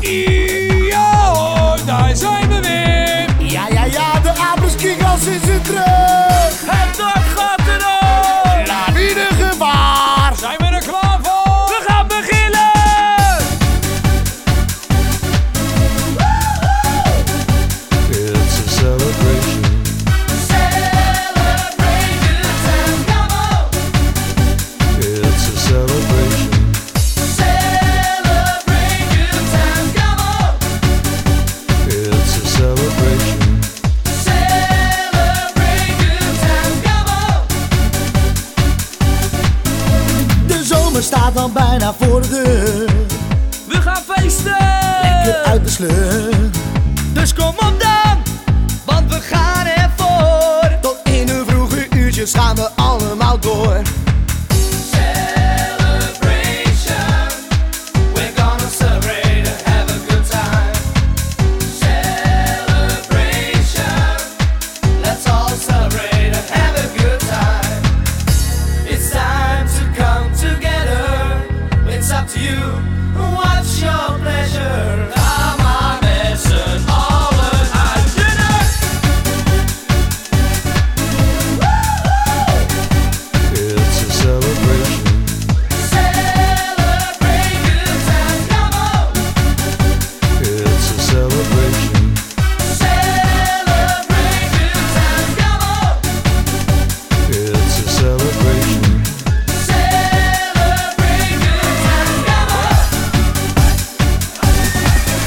Ja daar zijn we weer. Ja, ja, ja, de apenskiegels is in terug. We staat dan bijna voor de deur. We gaan feesten! Lekker uit de sleur. Dus kom op dan, want we gaan ervoor. Tot in de vroege uurtjes gaan we allemaal door. what's your pleasure? I